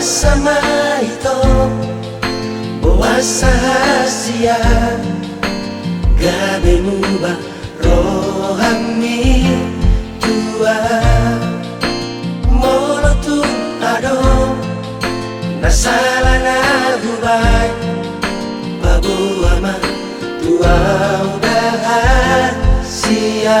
ito Boa sahasia Gabi muba rohami tua. Molo tu ado Nasala na hubay Babu ama tua udahan siya